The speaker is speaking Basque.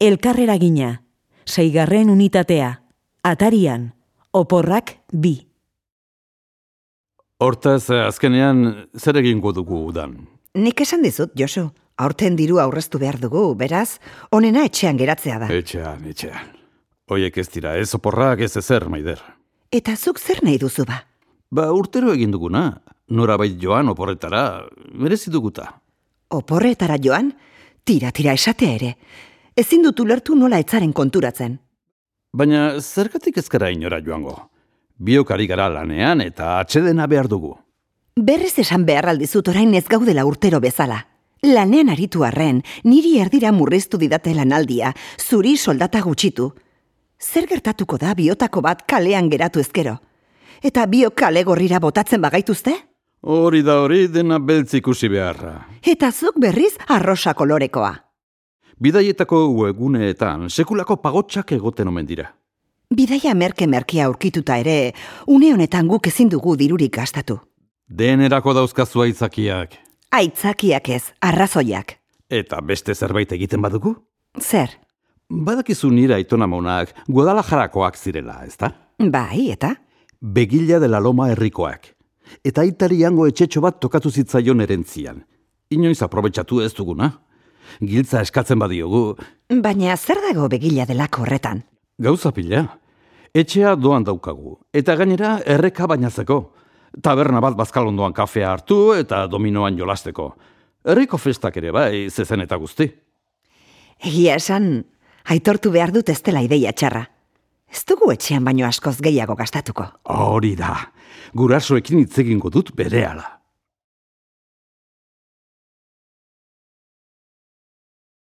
Elkarrera gina, seigarren unitatea, atarian, oporrak bi. Hortaz, azkenean, zer egingo dugu udan? Nik esan dizut, Josu, aurten diru aurreztu behar dugu, beraz, onena etxean geratzea da. Etxean, etxean. Oiek ez dira, ez oporrak ez ezer, maider. Eta zuk zer nahi duzu ba? Ba, urtero egin duguna, norabait joan oporretara, merezi duguta. Oporretara joan? Tira, tira, esatea ere. Ezin dut ulertu nola etzaren konturatzen. Baina zergatik ezkara inora joango? Biokari gara lanean eta atxedena behar dugu. Berriz esan behar aldizut orain ez gaudela urtero bezala. Lanean aritu arren, niri erdira murriztu didate lanaldia, zuri soldata gutxitu. Zer gertatuko da biotako bat kalean geratu ezkero? Eta bio kale gorrira botatzen bagaituzte? Hori da hori dena beltz ikusi beharra. Eta zuk berriz arrosa kolorekoa. Bidaietako webguneetan sekulako pagotxak egoten omen dira. Bidaia merke merkea aurkituta ere, une honetan guk ezin dugu dirurik gastatu. Denerako dauzkazu aitzakiak. Aitzakiak ez, arrazoiak. Eta beste zerbait egiten badugu? Zer? Badakizu nire aitona monak Guadalajarakoak zirela, ezta? Bai, eta? Begila de la Loma herrikoak. Eta aitari hango etxetxo bat tokatu zitzaion erentzian. Inoiz aprobetsatu ez duguna. Giltza eskatzen badiogu, Baina zer dago begila delako horretan? gauza pila. Etxea doan daukagu, eta gainera erreka bainatzeko. Taberna bat bazkalondoan kafea hartu eta dominoan jolasteko. Herriko festak ere bai, zezen eta guzti. Egia esan, aitortu behar dut ez dela ideia txarra. Ez dugu etxean baino askoz gehiago gastatuko. Hori da, gurasoekin hitz egingo dut berehala.